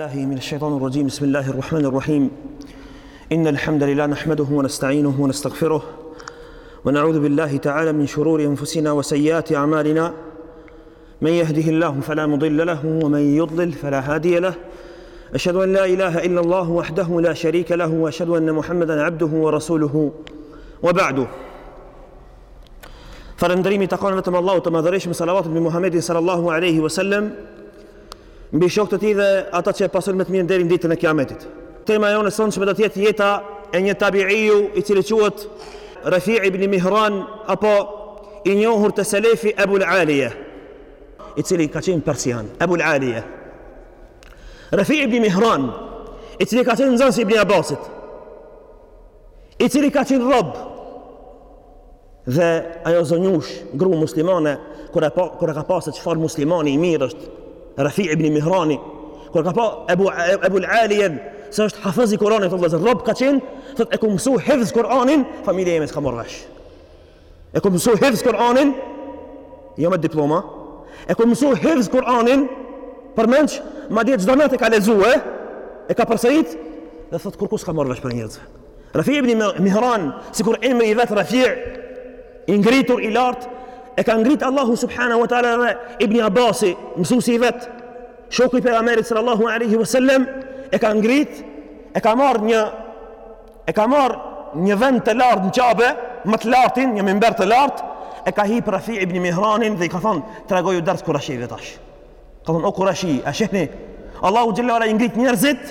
بالله من الشيطان الرجيم بسم الله الرحمن الرحيم إن الحمد لله نحمده ونستعينه ونستغفره ونعوذ بالله تعالى من شرور أنفسنا وسيئات أعمالنا من يهده الله فلا مضل له ومن يضلل فلا هادي له أشهد أن لا إله إلا الله وحده لا شريك له وأشهد أن محمدا عبده ورسوله وبعده فلندريمي تقال نتم الله ذريش من صلوات بمحمد صلى الله عليه وسلم Mbi shokët e tij dhe ata që e pasojnë me të mirë deri në Ditën e Kiametit. Tema jonë e sotshme do të jetë jeta e një tabi'iu i cili quhet Rafi' ibn Mihran apo i njohur te selefi Ebul Alije, i cili ka qenë persian, Ebul Alije. Rafi' ibn Mihran, i cili ka qenë nxënës i Ibn Abbasit, i cili ka qenë rob Dhe ajo zonjush, gru muslimane, kur e pa, kur e ka pa se çfarë muslimani i mirë është, Rafi ibn Mihrani, kur ka pa Ebu, Ebu Alien, se është hafëz i Kur'anit, thotë vëzër, robë ka qenë, thotë e ku mësu hifz Kur'anin, familje jeme s'ka marrë vesh. E ku mësu hifz Kur'anin, jo me diploma, e ku mësu hifz Kur'anin, përmenç, madje çdo natë e ka lezue, e ka përsërit, dhe thotë kurkush s'ka marrë vesh prej njerëzve. Rafi ibn Mihran, sikur emri i vet Rafi, i ngritur i lart, e ka ngrit Allahu subhanahu wa taala dhe Ibn Abbasi, mësuesi i vet, shoku i pejgamberit sallallahu alaihi wasallam, e ka ngrit, e ka marr një e ka marr një vend të lartë në Qabe, më të lartin, një mimber të lartë, e ka hip Rafi ibn Mihranin dhe i ka thon, tregoju ders kurejshive tash. Ka thon o kurejshi, a shihni Allahu xhel-le ue ala i ngrit njerëzit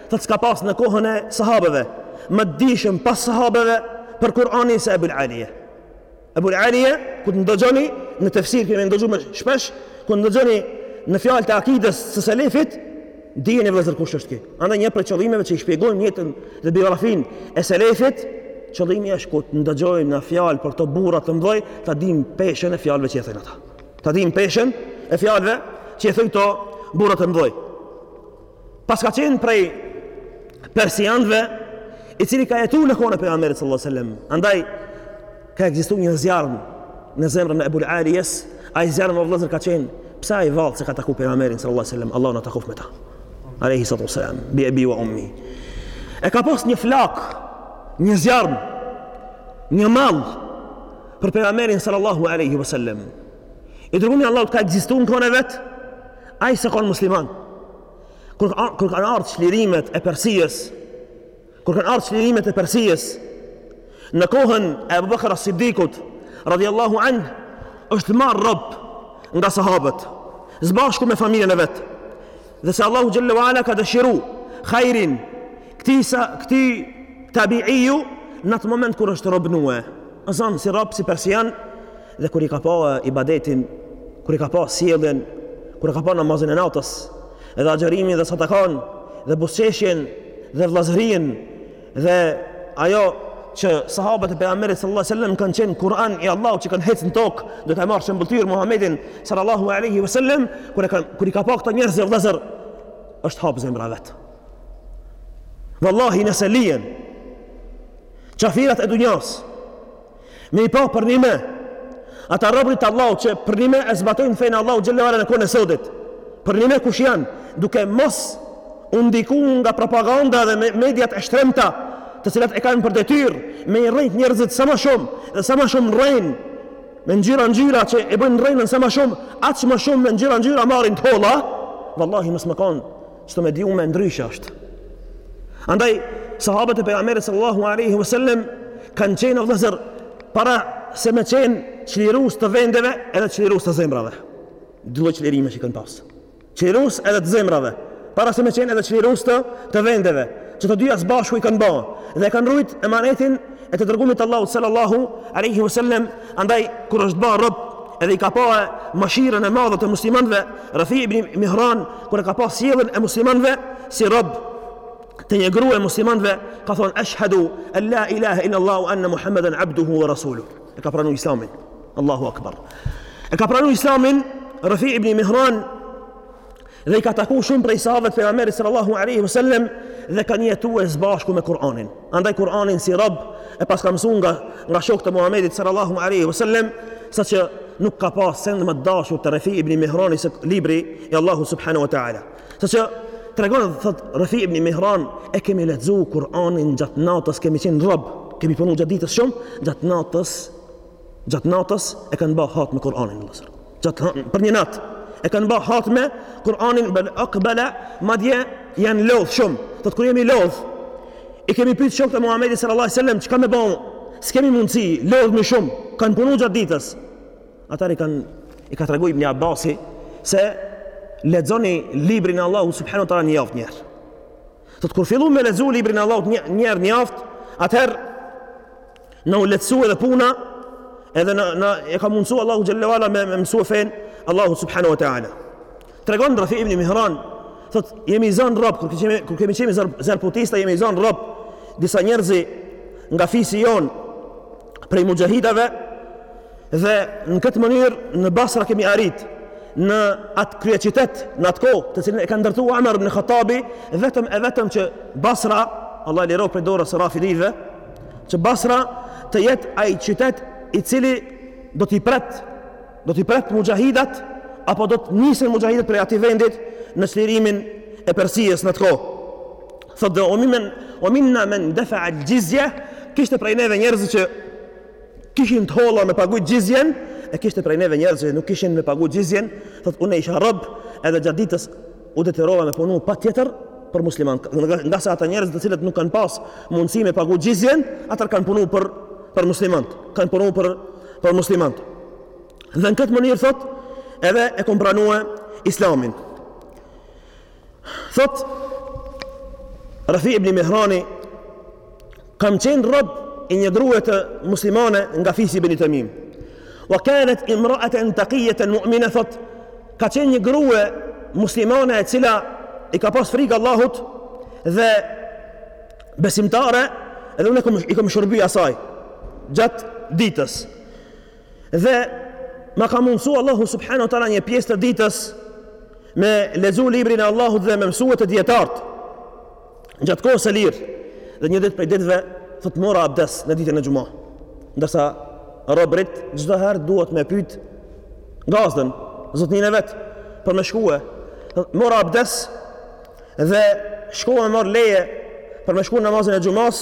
Thotë s'ka pas në kohën e sahabeve, më të dishëm pas sahabeve për Kur'anin se Ebul Alije. Ebul Alije, kur të ndëgjoni, në tefsir kemi me ndëgju shpesh, kur të ndëgjoni naj fjalë të akidës së selefit, dijeni vëllezër kush është ki. Andaj një prej qëllimeve që i shpjegojmë jetën dhe biografinë e selefit, qëllimi është kur të ndëgjojmë naj fjalë për to burra të mdhoj, ta dimë peshën e fjalëve që i thojnë ata. Ta dimë peshën e fjalëve që i thojnë to burra të mdhoj. Paska qenë prej persianëve i cili ka jetuar në kohën e pejgamberit sallallahu alajhi wasallam. Andaj ka ekzistuar një zjarm në zemrën e Ebul Alijes, ai zjarm o vëllazër ka qenë pse ai vallë s'e ka taku pejgamberin sallallahu alajhi wasallam, Allahu na takoftë me ta. Alayhi salatu wasalam, bi abi wa ummi. E ka pas një flak, një zjarm, një mall për pejgamberin sallallahu alajhi wasallam. I dërgumi i Allahut ka ekzistuar në kohën e vet, Ai s'o kon musliman. Kur kur kanë ardhur çlirimet e Persisë, kur kanë ardhur çlirimet e Persisë në kohën e Abu Bakr as-Siddiqut, radhiyallahu anhu, është marr rob nga sahabet, zbashku me familjen e vet. Dhe se Allahu xhel-le ue ala ka dëshiru hajrin këtij sa këtij tabi'iu në atë moment kur është robnue. Asaj si rob si persian Dhe kur i ka pa ibadetin, kur i ka pa sjelljen, kur i ka pa namazin e natës, dhe agjërimin dhe sadakan, dhe buzëqeshjen dhe vëllazërinë dhe ajo që sahabët e pejgamberit sallallahu alajhi wasallam kanë qenë Kur'an i Allahut që kanë hecë në tokë, duke marrë shembëlltyrë Muhamedin sallallahu alajhi wasallam, kur e kanë kur i ka pa këto njerëz vëllazër, u është hap zemra vet. Wallahi nëse lihen qafirat e dunjas, Me i pa përnime ata robët e Allahut që përnime e zbatojnë fenë e Allahut xhelle ve ala në kohën e sotit, përnime kush janë, duke mos u ndiku nga propaganda dhe mediat e shtremta, të cilat e kanë për detyrë me i rrejt njerëzit sa ma shumë, dhe sa ma shumë rrejnë, me ngjyra ngjyra që e bëjnë rrejnën sa ma shumë, aq ma shumë me ngjyra ngjyra marrin të holla, vallahi mos me kon, Çdo medium ndryshe është. Andaj, sahabët e pejgamberit sallallahu aleyhi wa sallem kanë qenë o vëllezër para se me qenë çlirus të vendeve edhe çlirus të zemrave. Dy lloj çlirime që kanë pasë. Çlirus edhe të zemrave. Para se me qenë edhe çlirus të, të vendeve. Që të dyja së bashku i kanë ba. Dhe e kanë rujt emanetin e të dërgumit të Allahut sallallahu alaihi wasallam andaj kur është ba rob edhe i ka pa mëshirën e madhe të muslimanëve Rafi ibn Mihran kur e ka pa sjelljen e muslimanëve si rob te një grue e muslimanëve ka thonë ashhadu an la ilaha illa allah wa anna muhammeden abduhu wa rasuluh e ka pranu islamin Allahu akbar e ka pranu islamin Rafi ibn Mihran Dhe i ka taku shumë prej sahabëve të pejgamberit sallallahu alaihi wasallam dhe kanë jetu së bashku me Kur'anin. Andaj Kur'anin si rob e paska mësu nga nga shokët e Muhamedit sallallahu alaihi wasallam, saqë nuk ka pas send më të dashur te Rafi ibn Mihrani se libri i Allahu subhanahu wa taala. Saqë tregon thot Rafi ibn Mihran e kemi lexu Kur'anin gjatë natës, kemi qenë rob, kemi punu gjatë ditës shumë, gjatë natës Gjatë natës e kanë ba hatme Kur'anin vëllazër. Gjatë për një natë e kanë ba hatme Kur'anin bel aqbala madje janë lodh shumë. Thot kur jemi lodh i kemi pyet shokët e Muhamedit sallallahu alaihi wasallam çka me ba. S'kemi mundësi, lodhemi shumë, kanë punu gjatë ditës. Ata i kanë i ka tregu Ibn Abbasi se lexoni librin e Allahut subhanahu wa taala në javë njëherë. Thot kur fillum me lexu librin e Allahut një njëherë në javë, atëherë Na u lehtësu edhe puna Edhe na, na e ka mundësu Allahu Xhelle wa ala me, me mësu fenë e Allahu Subhanahu Wa Ta'ala Tregon Rafi Ibni Mihran Thot, jemi zanë rob Kur kemi, kur kemi qenë zerdushtista Jemi zanë rob Disa njerëz nga fisi jon Prej muxhahidave Dhe në këtë mënyrë në Basra kemi arrit në atë kryeqytet, në atë kohë, të cilin e ka ndërtu Omer ibn Khattabi, vetëm e vetëm që Basra, Allah e liroftë prej dorës së Rafidhive, që Basra të jetë ai qytet i cili do t'i pret do t'i pret muxhahidat apo do të nisen muxhahidat prej atij vendit në çlirimin e Persisë në atë kohë. Thotë dhe ue minna, ue minna men defa al xhizje, kishte prej neve njerëz që kishin të holla me pagu xhizjen, e kishte prej neve njerëz që nuk kishin me pagu xhizjen, thotë unë isha rob edhe gjatë ditës U detyrova me punu patjetër për muslimant, ngase ata njerëz të cilët nuk kanë pas mundësi me pagu xhizjen, ata kanë punu për për muslimant, kanë punu për për muslimant. Dhe në këtë mënyrë thot, edhe e kanë pranuar Islamin. Thot Rafi ibn Mihrani Kam qenë rob i një gruet muslimane nga fisi i Beni Tamim. Wa kanat imra'atan taqiyatan mu'mina, thot ka qenë një grue muslimane e cila i ka pas frikë Allahut dhe besimtare edhe unë kom, i kom shërby asaj gjatë ditës dhe ma ka mundësu Allahu subhanahu teala një pjesë të ditës me lexu librin e Allahut dhe me mësue te dijetartë gjatë kohës së lirë dhe një ditë prej ditëve thot mora abdes në ditën e xhuma. Ndërsa robrit çdoherë duhet me pyet gazdën, zotnin e vet, për me shkue. Thot mora abdes dhe shkova me marr leje për me shkue në namazin e xhumas.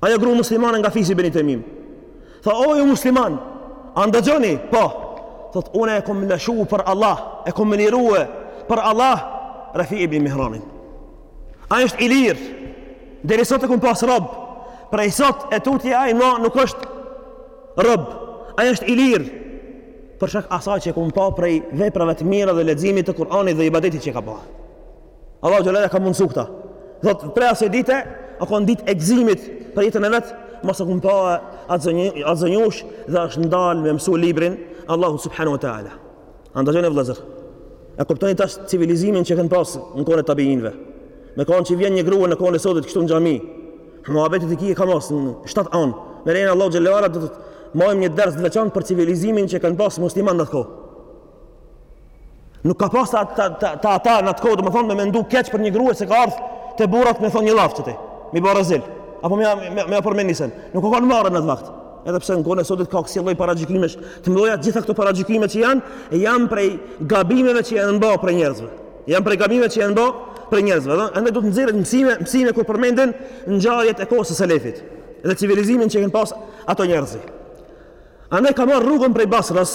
Ajo gru muslimane nga fisi Beni Temim. Tha, o ju musliman, a ndëgjoni? Po. Thot, une e kom lëshu për Allah, e kom lirue për Allah, Rafi ibn Mihranin. Ai është i lirë, deri sot e kom pas rob, prej sot e tutje ai ma nuk është rob, ai është i lirë, për shkak asaj që e kom pa prej veprave të mira dhe leximit të Kur'anit dhe ibadetit që e ka ba. Allahu xhelle ue ala ka mundsu këta. Thot prej asaj dite, a kon ditë e gzimit për jetën e vet, mo s'e kum pa atë zonjush dhe është ndal me mësu librin e Allahut subhanahu wa taala. A ndëgjoni vëllazër. A kuptoni tash civilizimin që kanë pas në kohën e tabiinëve. Me kanë që vjen një grua në kohën e sotit këtu në xhami. Muhabeti i ik ka mos në 7 anë. Me lejen e Allahut xhelle ue ala do të majmë një ders të veçantë për civilizimin që kanë pas muslimant n'at kohë. Nuk ka pas ta ta ta ta ata në atë kohë, domethënë me mendu keq për një grua se ka ardhur te burrat me thonë një llaf, çe ti. Mi ba rezil. Apo më më më përmend isen. Nuk u kanë marrë në atë vakt. Edhe pse në kohën e sotit ka kësi lloj paragjykimesh, të mëdha gjitha këto paragjykime që janë, janë prej gabimeve që janë bërë për njerëzve. Janë prej gabimeve që janë bërë për njerëzve, do? Andaj duhet nxjerrë mësime, mësime kur përmenden ngjarjet e kohës së selefit dhe civilizimin që kanë pas ato njerëz. Andaj ka marrë rrugën prej Basrës,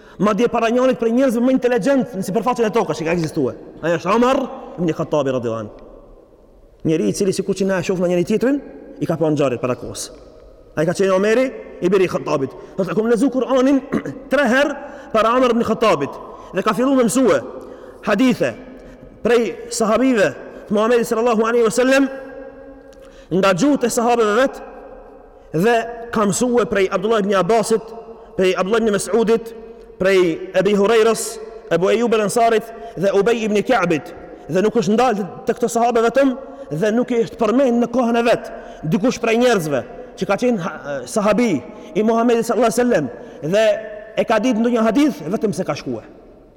Madje para njërit prej njerëzve më inteligjentë në sipërfaqen e tokës që ka ekzistue. Ai është Omar ibn Khattabi radhiyallahu anhu. Njeri i cili sikur që na e shohim na njëri tjetrin, i ka pa ngjarjet para kohës. Ai ka qenë Omeri i biri Khattabit. Thotë kam lexu Kur'anin 3 herë para Omar ibn Khattabit dhe ka fillu me mësue hadithe prej sahabëve të Muhamedit sallallahu alaihi wasallam nga gjuhët e sahabëve vet Dhe ka mësue prej Abdullah ibn Abbasit, prej Abdullah ibn Mesudit, prej Ebi Hurejrës, Ebu Ejub el Ensarit dhe Ubej ibn Kabit. Dhe nuk është ndalë te këto sahabe vetëm dhe nuk i është përmend në kohën e vet dikush prej njerëzve që ka qenë sahabi i Muhamedit sallallahu alaihi wasallam dhe e ka ditë ndonjë hadith vetëm se ka shkue.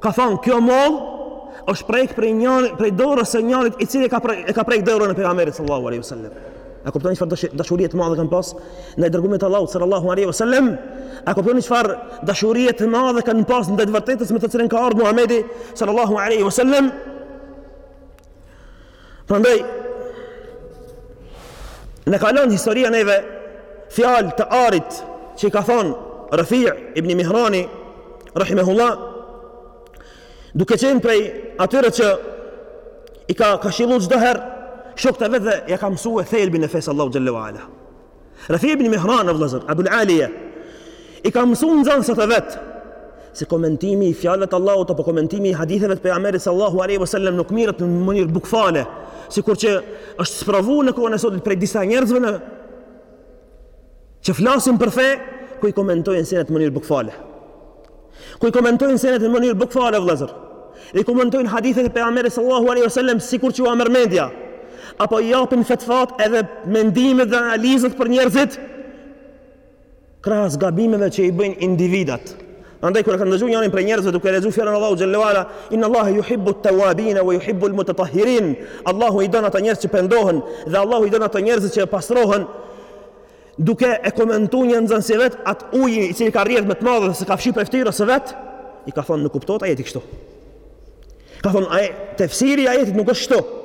Ka thonë, kjo mollë është prek prej njëri, prej dorës së njërit i cili ka prej, e ka prek dorën e pejgamberit sallallahu alaihi wasallam. A kuptoni çfarë dashurie të madhe kanë pas ndaj të dërgumit të Allahut sallallahu alaihi wasallam? A kuptoni çfarë dashurie të madhe kanë pas ndaj të vërtetës me të cilën ka ardh Muhamedi sallallahu alaihi wasallam? Prandaj na kallxon historia neve fjalë të arit që i ka thonë Rafi' ibn Mihrani rahimehullah duke qenë prej atyre që i ka këshillu çdo herë shokët e vet dhe ia ka mësue thelbin e fesë Allahut xhallahu ala. Rafi ibn Mihran, o vëllëzër, Abul Alije, i ka mësu nxanësat e vet, se komentimi i fjalëve të Allahut apo komentimi i haditheve të pejgamberit sallallahu alaihi wasallam nuk mirret në mënyrë bukfale, sikur që është sprovu në kohën e sotit prej disa njerëzve që flasin për fe, ku i komentojnë senet në mënyrë bukfale. ku i komentojnë senet në mënyrë bukfale vëllazër. I komentojnë hadithet e pejgamberit sallallahu alaihi wasallam sikur që jua merr mendja. Apo i japin fetvat edhe mendimet dhe analizat për njerëzit krahas gabimeve që i bëjnë individat. Andaj kur e kanë dëgju njanin prej njerëzve duke lexu fjalën e Allahut xhallahu ala, inna Allaha yuhibbu at-tawabin wa yuhibbu al-mutatahhirin. Allahu i don ata njerëz që pendohen dhe Allahu i don ata njerëz që pastrohen. Duke e komentu një nxanësi vet, atë ujin i cili ka rrjedh më të madhe e ka fshi prej ftyrës së vet, i ka thonë nuk kuptohet ajeti kështu. Ka thonë ai tefsiri i ajetit nuk është kështu.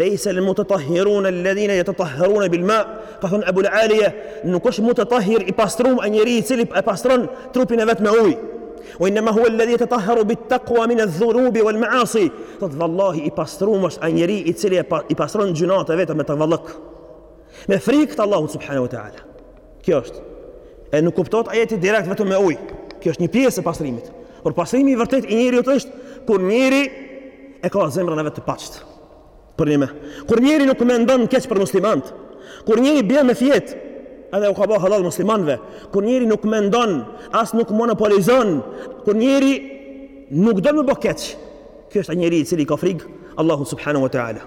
Lejse al-mutatahhirun alladhina yatatahharun bil ma, ka thonë Abu al-Aliya, nuk është mutatahhir i pastrum ai njeriu i cili e pastron trupin e vet me ujë. Wa innama huwa alladhi yatatahharu bit taqwa min adh-dhunub wal ma'asi. Thot vallahi i pastrum është ai njeriu i cili i pastron gjynahet e veta me takvallëk. Me frikë Allahun subhanahu wa taala. Kjo është. E nuk kuptohet ajeti direkt vetëm me ujë. Kjo është një pjesë e pastrimit. Por pastrimi i vërtet i njeriut është kur njeri e ka zemrën e vet të pastër. Për një, me. Kur njeri nuk mendon keq për muslimanët, kur njeri bjen me fjet, edhe u ka bë halal muslimanëve, kur njeri nuk mendon, as nuk monopolizon, kur njeri nuk don me bë keq. Ky është ai njeri i cili ia ka frikë Allahut subhanahu wa taala.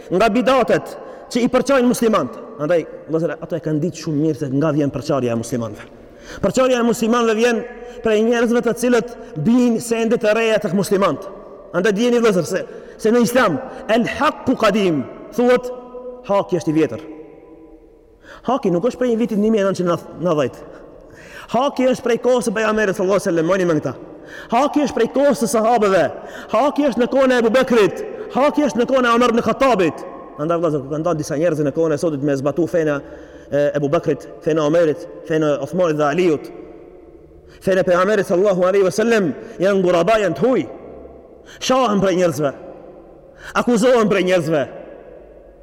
Nga bidatet që i përçajnë muslimanët. Andaj, vëllezër, ata e kanë ditë shumë mirë se nga vjen përçarja e muslimanëve. Përçarja e muslimanëve vjen prej njerëzve të cilët bin sende të reja tek muslimanët. Andaj dijeni vëllezër se se në Islam el haku kadim thuhet haki është i vjetër. Haki nuk është prej vitit 1990. Haki është prej kohës së pejgamberit sallallahu alajhi wasallam, moni me këta. Haki është prej kohës së sahabeve. Haki është në kohën e Abu Bekrit. Haki është në kohën e Omer ibn Khattabit. Andaj vëllazër, kur kanë dalë disa njerëz në kohën e sotit me zbatu fenë e Abu Bekrit, fenë e Omerit, fenë e Othmanit dhe Aliut, fenë e pejgamberit sallallahu alajhi wasallam, janë guraba, janë t'huj. Shahen prej njerëzve. Akuzohen prej njerëzve.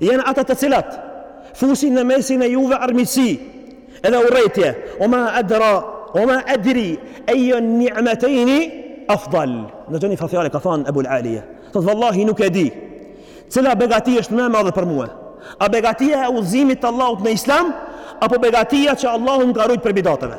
Janë ata të cilat fusin në mesin e juve armiqësi edhe urrejtje. O ma edra, o ma edri ejju nimetejni afdal. Nëgjoni çfa fjale ka thanë Ebul Alije. Thotë, vëllahi nuk e di, cila begati është më e madhe për muë. A begatia e udhëzimit të Allahut në islam, apo begatia që Allahu m'ka rujt prej bidateve.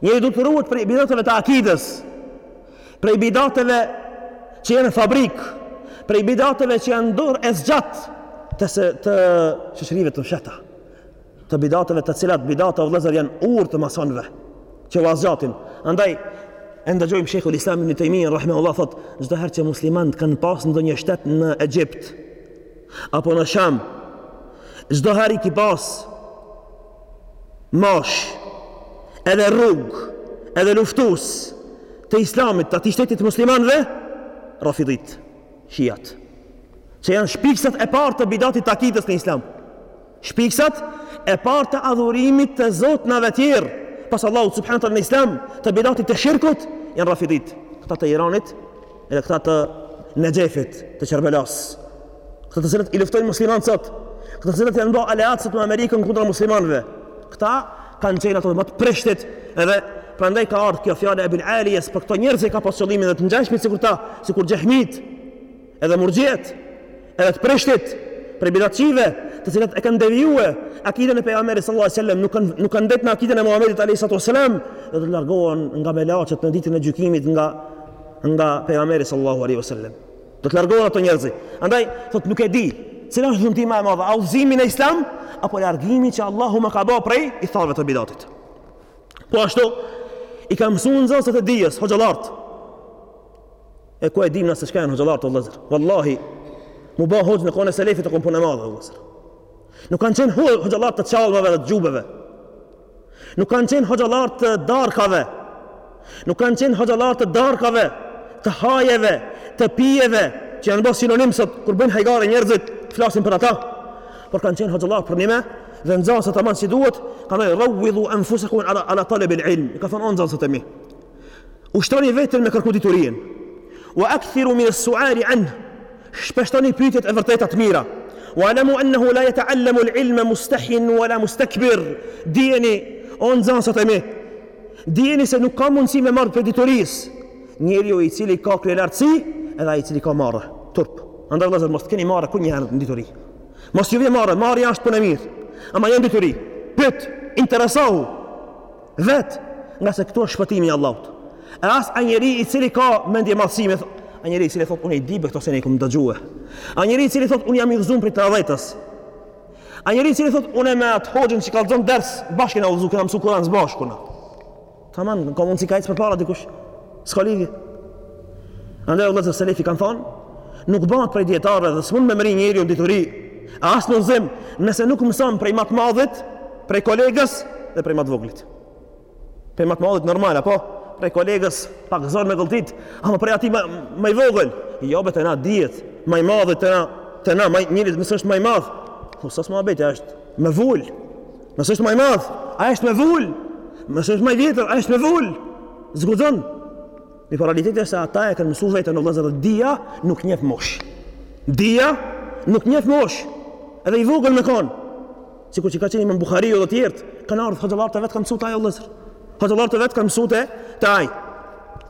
Njeri duhet të ruhet prej bidateve të akidës, prej bidateve që janë fabrik, prej bidateve që janë dorë e zgjat të shoqërive të fshehta, të bidateve të cilat bidate o vëllezër janë urë të masonëve që ua zgjatin. Andaj e ndëgjojmë Sheikhul Islam Ibn Taymiyyah rahimahullahu thot, çdo herë që muslimanët kanë pas ndonjë shtet në Egjipt apo në Sham, çdo herë i ki pas Mashë, edhe rrug, edhe luftus të islamit, të atij shtetit muslimanve, rafidit, shijat, që janë shpiksat e parë të bidatit të akidës në islam. Shpiksat e parë të adhurimit të zotnave tjerë, pas Allahut subhanehu teala në islam, të bidatit të shirkut, janë rafidit, këta të Iranit, Edhe këta të Nexhefit, të Qerbelas. Këta të cilët i luftojnë muslimanët sot, këta të cilët janë bërë aleatët me Amerikën kundër muslimanëve. Këta kanë qenë ato më të prishtit edhe prandaj ka ardhur kjo fjalë e Ebul Alijes për këto njerëz që ka pas qëllimin dhe të ngjashmit sikur ta, sikur Xhehmit, edhe Murxhiet. Edhe të prishit prej bidatçive, të cilat e kanë devijue akiden e pejgamberit sallallahu alaihi wasallam, nuk kanë nuk kanë ndet në akiden e Muhamedit alaihi salatu wasallam, do të largohen nga melaqet në ditën e gjykimit nga nga pejgamberi sallallahu alaihi wasallam. Do të largohen ato njerëz. Andaj thot nuk e di, cila është dhunti më e madhe, a udhëzimi në Islam apo largimi që Allahu më ka bërë prej ithtarëve të bidatit. Po ashtu i ka mësuar nxënësit e dijes, hoxhallarët, E ku e dim na se çka janë hoxhallarët vëllezër. Wallahi, m'u bë hoxhë në kohën e selefit u kon punë e madhe vëllezër. Nuk kanë qenë hoxhallar të çallmave dhe të xhubeve. Nuk kanë qenë hoxhallar të darkave. Nuk kanë qenë hoxhallar të darkave, të hajeve, të pijeve, që janë bërë sinonim sot kur bëjnë hajgare njerëzit, flasin për ata. Por kanë qenë hoxhallar përnime dhe nxënësa tamam si duhet, kanë rrawidhu anfusakum ala ala talabi al-ilm. I ka thonë o nxënësat e mi. Ushtroni veten me kërku diturinë. Wa akthiru min as-su'ali anhu. Shpeshtoni pyetjet e vërtet të mira. Wa alamu annahu la yata'allamu al-ilma mustahin wa la mustakbir. Dijeni o nxënësat e mi. Dijeni se nuk ka mundësi me marrë prej diturisë. Njeriu i cili ka kryelartësi edhe ai i cili ka marre turp. Andaj vëllazër mos keni marre kur nxeni dituri. Mos ju vjen marre, marrja është punë e mirë. Ama jo në dituri. Pyet, interesohu. Vet, ngase këtu është shpëtimi i Allahut. E as ai njeri i cili ka mendjemadhësi, ai njeri i cili thotë unë i di be këto se unë i kum dëgjue. Ai njeri i cili thotë unë jam i udhëzuar prej nëntëdhetës. Ai njeri i cili thotë unë me atë hoxhën që kallzon ders bashkë kena udhëzu, kemi mësuar Kur'an s'bashku na. Tamam, ka mundsi ka ecë përpara dikush. S'ka lidhje. Andaj vëllezër selefi kanë thonë, nuk bëhet prej dietarëve dhe s'mund me mri njeriu në dituri, as në udhëzim, nëse nuk mëson prej më të madhit, prej kolegës dhe prej më të voglit. Prej më të madhit normal ama po prej kolegës pak zor me gëlltit, ama prej atij më i vogël. Jo be te na dihet, më i madhi te na, te na më njëri nëse është më i madh. Po s'as mu ba, është me vulë. Nëse është më i madh, ai është me vulë. Nëse është më i vjetër, ai është me vulë. S'guxon. Mirëpo realiteti është se ata e kanë mësuar veten vëllezër dhe dija nuk njef moshë. Dija nuk njef moshë. Edhe i vogël me kon. Sikur që ka qenë Imam Buhariu dhe të tjerët, kanë ardhur hoxhallarët e vet kanë mësuar te ai vëllezër. Hoxhallarët e vet kanë mësuar te ai.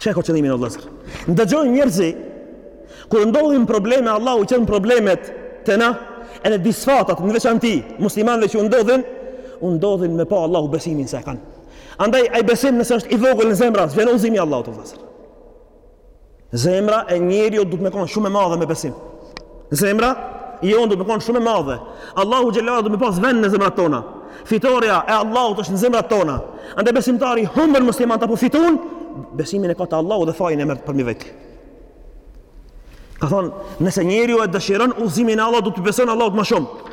Qe ka qëllimin o vëllazër? Ndëgjojnë njerëzi kur ndodhin probleme Allahu i çon problemet te na edhe disfatat në veçanti muslimanëve që u ndodhin u ndodhin me pa Allahu besimin sa e kanë. Andaj ai besim nëse është i vogël në zemra, s'vjen udhëzimi i Allahut vëllazër. Zemra e njeriu duhet me konë shumë e madhe me besim. Zemra jonë du me konë shumë e madhe. Allahu xhel-le du me pas vend në zemrat tona. Fitorja e Allahut është në zemrat tona. Andaj besimtari humbën muslimant apo fitun, besimin e ka te Allahu dhe fajin e merr përmi vet. Ka thonë, nëse njeriu e dëshiron udhëzimin e Allahut, do t'i beson Allahut ma shumë.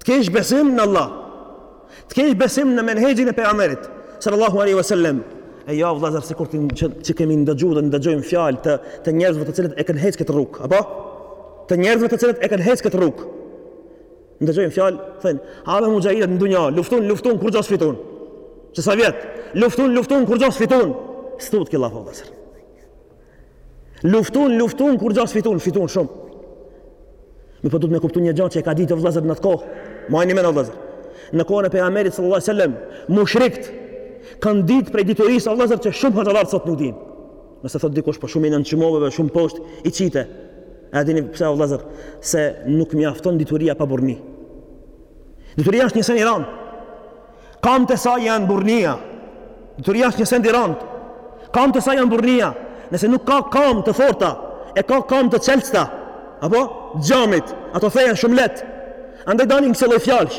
Të kesh besim në Allah, të kesh besim në menhexhin e pejgamberit sallallahu alaihi wasallam. E jo vëllazër sikur që, që kemi ndëgjuar dhe ndëgjojmë fjalë të të njerëzve të cilët e kanë hecë këtë rrugë, apo? Të njerëzve të cilët e kanë hecë këtë rrugë. Ndëgjojmë fjalë, thënë, "Edhe muxhahidët në dunja, luftun, luftun kurgjo s'fitun." Qe sa vjet, luftun, luftun kurgjo s'fitun. S'thuhet ky llaf vëllazër. Luftun, luftun, kurgja s'fitun, fitun shumë. Mirëpo duhet me kuptu një gja që e ka ditë vëllazër n'at kohë, majeni n'men vëllazër. Në kohën e pejgamberit sallallahu alaihi wasallam, mushrikt kanë ditë prej diturisë vëllazër që shumë hoxhallar sot nuk dinë. Nëse thot dikush po shumë i nënçmove dhe shumë poshtë i qite. A dini pse o vëllazër se nuk mjafton dituria pa burrni. Dituria është një sen i rëndë. Kamt e saj janë burrnia. Dituria është një send i rëndë. Kamt e saj janë burrnia. Nëse nuk ka kam të forta, e ka kam të qelqta, apo xhamit, ato thehen shumë lehtë. Andaj dalim kësaj lloj fjalësh.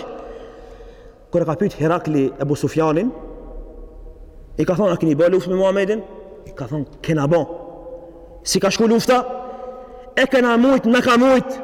Kur e ka pyet Herakli Ebu Sufjanin, i ka thonë, a keni bo luftë me Muhamedin? I ka thonë, kena bo. Si ka shku lufta? E kena mujtë, na ka mujtë.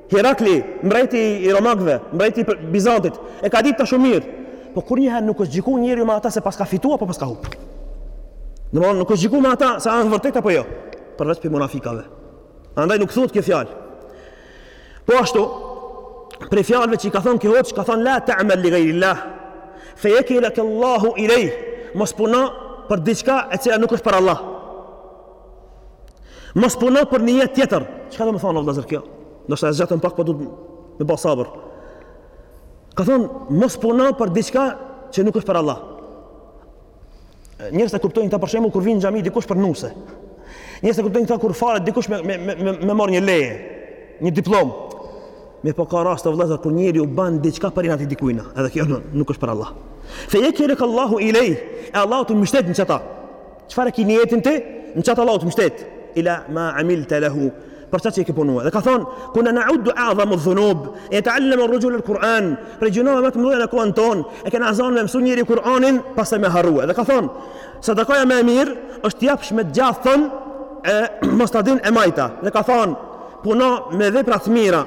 Herakli, mbreti i romakëve, mbreti i Bizantit, e ka ditë kta shumë mirë. Po kurrnjëherë nuk është gjiku njeriu me ata se paska fitu apo paska hup. Domthon nuk është gjiku me ata se janë vërtet apo jo, përveç pi munafikave. Andaj nuk thuhet kjo fjalë. Po ashtu, prej fjalëve që i ka thënë ky hoxh, ka thënë la ta'mal li ghayri Allah. Fa yakilaka Allahu ilay. Mos puno për diçka e cila nuk është për Allah. Mos puno për nijet tjetër. Çka domethonë vëllazër kjo? Ndoshta e zgjatëm pak po du me ba sabër. Ka thonë mos puno për diçka që nuk është për Allah. Njerëzit e kuptojnë kta për shembull kur vjen n'xhami dikush për nuse. Njerëzit e kuptojnë kta kur falet dikush me me me, me marr një leje, një diplomë. Mirëpo ka raste vëllazër kur njeriu bën diçka për inat të dikujt, edhe kjo nuk është për Allah. Fe yekilek Allahu ilay, Allahu të mështet në qata. Çfarë e ki nijetin ti? Në qat Allahu t' mështet. Ila ma amilta lahu. Për qat që ke punuar. Dhe ka thon, kuna na'uddu a'zamu dhunub, yata'allamu ar-rajulu al-Qur'an. Prej gjynaheve më të mëdha në kohën ton, e kena zan me mësuar njeri Kur'anin, pastaj me harrue. Dhe ka thon, sadakaja më e mirë është t'japsh me t'djathtën e mos ta din e majta. Dhe ka thon, puno me vepra të mira,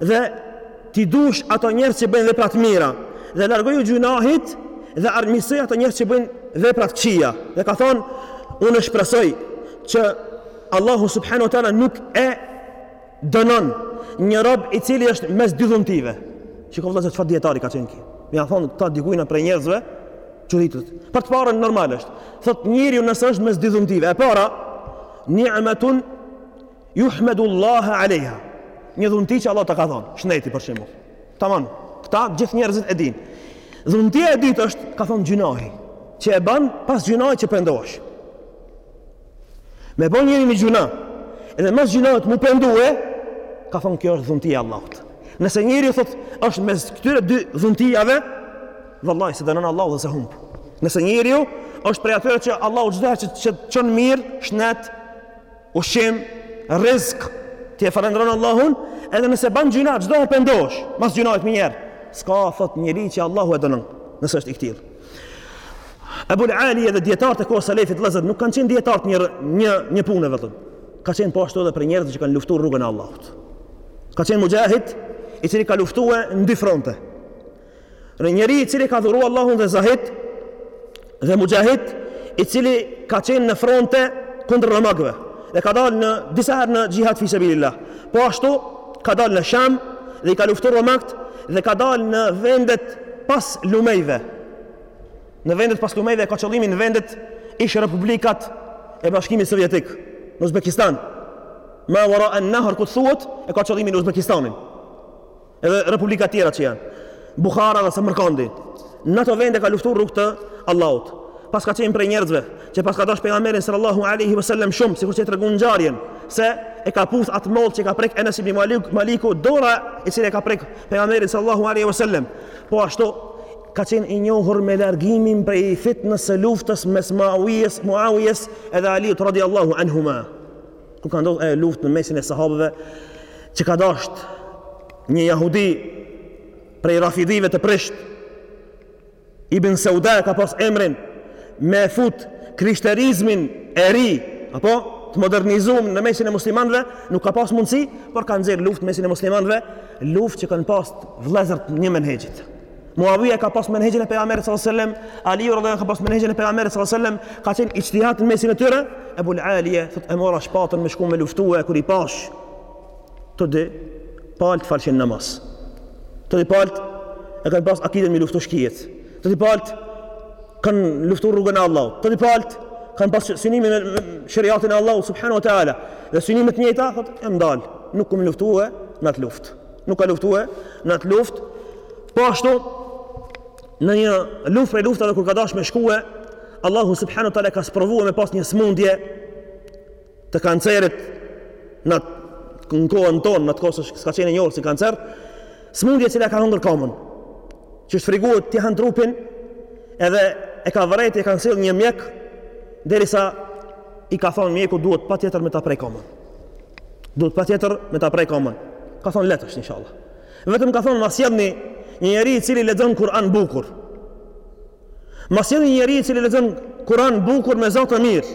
Dhe t'i dush ato njerëz që bëjnë vepra të mira dhe largoju gjynahit dhe armiqësoj ato njerëz që bëjnë vepra të këqija. Dhe ka thonë, unë shpresoj që Allahu subhanahu wa taala nuk e dënon një rob i cili është mes dy dhuntive. Shikoj vëllazë çfarë dietari ka qenë ky. Me ia thonë këta dikujt prej njerëzve çuditet. Për të parën normal është. Thot njeriu nëse është mes dy dhuntive. E para, ni'matun Yuhmedullahu alejha. Një dhunti që Allahu ta ka dhënë, shneti për shembull. Tamam. Këta gjithë njerëzit e dinë. Dhuntia e dytë është, ka thonë gjynahi, që e ban pas gjynahit që pendohesh. Me bo njeri një gjynah, edhe mas gjynahit m'u pendue, ka thonë kjo është dhuntia e Allahut. Nëse njeri thot është mes këtyre dy dhuntijave, vlla s'e dënon Allahu dhe s'e humb. Nëse njeriu është prej atyre që Allahu çdo herë që t'çon mirë, shnet, Ushqim, rizq, ti e falendron Allahun, edhe nëse ban gjynah, çdo herë pendosh, mas gjynahit menjëherë. S'ka thot njeri që Allahu e dënon, nëse është i këtill. Abu al-Aliya edhe dietarët e kohës selefit, vllazën, nuk kanë qenë dietar të një një një pune vetëm. Ka qenë po ashtu edhe prej njerëzve që kanë luftu rrugën e Allahut. Ka qenë muxhahid i cili ka luftue në dy fronte. Njeri i cili ka adhuru Allahun dhe zahid dhe muxhahid i cili ka qenë në fronte kundër romakëve dhe ka dalë disa herë në xhihad fi sabilillah. Po ashtu ka dalë në Sham dhe i ka luftu romakët dhe ka dalë në vendet pas lumejve. Në vendet pas lumejve e ka qëllimin në vendet ish republikat e Bashkimit Sovjetik në Uzbekistan. Ma wara an-nahr kur thuhet e ka qëllimin Uzbekistanin. Edhe republikat e tjera që janë, Buhara dhe Samarkandi, në ato vende ka luftu n'rrugë të Allahut. Pas ka qenë prej njerëzve që pas ka dash pejgamberin sallallahu alaihi wasallam shumë, sikur se e tregum ngjarjen se e ka puth atë moll që e ka prek Enes ibn Maliku dora e cila e ka prek pejgamberin sallallahu alaihi wasallam. Po ashtu ka qenë i njohur me largimin prej fitnës së luftës mes Muawiyes, Muawiyes edhe Aliut radiallahu anhuma. kur ka ndodh ajo luftë në mesin e sahabëve që ka dasht një jahudi prej rafidive të prisht Ibn Sauda ka pas emrin me fut krishterizmin e ri apo të modernizum në mesin e muslimanëve nuk ka pas mundësi por ka nxjerr luftë në mesin e muslimanëve luftë që kanë pas vëllezërit një menhexhit Muawija ka pas menhexhin e pejgamberit sallallahu alajhi wasallam, Aliu radhiyallahu anhu ka pas menhexhin e pejgamberit sallallahu alajhi wasallam, ka qenë ixhtihad në mesin e tyre. Abu al-Aliya thot e mora shpatën me shku me luftue kur i pash. Të dy palët falshin namaz. Të dy palët e kanë pas akiden m'i luftu shkijet. Të dy palët kanë luftu rrugën e Allahut. Të dy palët kanë pas synimin sheriatin e Allahut subhanahu wa taala. Dhe synime t'njëjta thot e ndal, nuk kum luftue në atë luftë. nuk ka luftue në atë luft po ashtu në një luft prej luftave kur ka dash me shkue Allahu subhanahu wa ta'ala e ka sprovue me pas një smundje të kancerit na në kohën tonë në atë kohë s'ka qenë i njohur si kancer smundje e cila e ka hëngër kamën që është frigue t'ja han trupin edhe e ka vërejt e kanë sjell një mjek derisa i ka thonë mjeku duhet patjetër me ta prej kamën Duhet patjetër me ta prej komën. Ka thonë lehtë është, inshallah. Vetëm ka thonë, ma sjellni një njeri i cili lexon Kur'an bukur. Ma sjellni një njeri i cili lexon Kur'an bukur me za të mirë.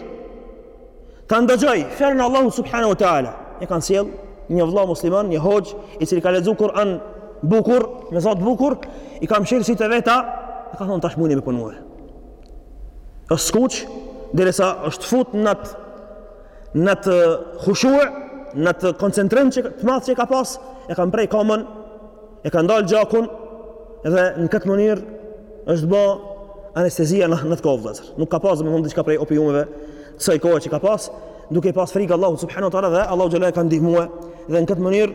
Ta ndëgjoj fjalën e Allahu subhanahu wa ta'ala. E kanë sjell një vëlla musliman, një hoxh i cili ka lexuar Kur'an bukur, me za të bukur, i ka mshel sytë e veta, e ka thonë tash mujni me punue. Është skuq, derisa është fut në atë në atë hushu, në atë koncentrim të madh që e ka pas, e kanë prej komën, e kanë ndal gjakun dhe në këtë mënyrë është bë anestezia në atë kohë, vëllezër. Nuk ka pas domethënë diçka prej opiumeve asaj kohe që ka pas, duke i pas frikë Allahu subhanahu wa taala dhe Allahu xhele e ka ndihmue dhe në këtë mënyrë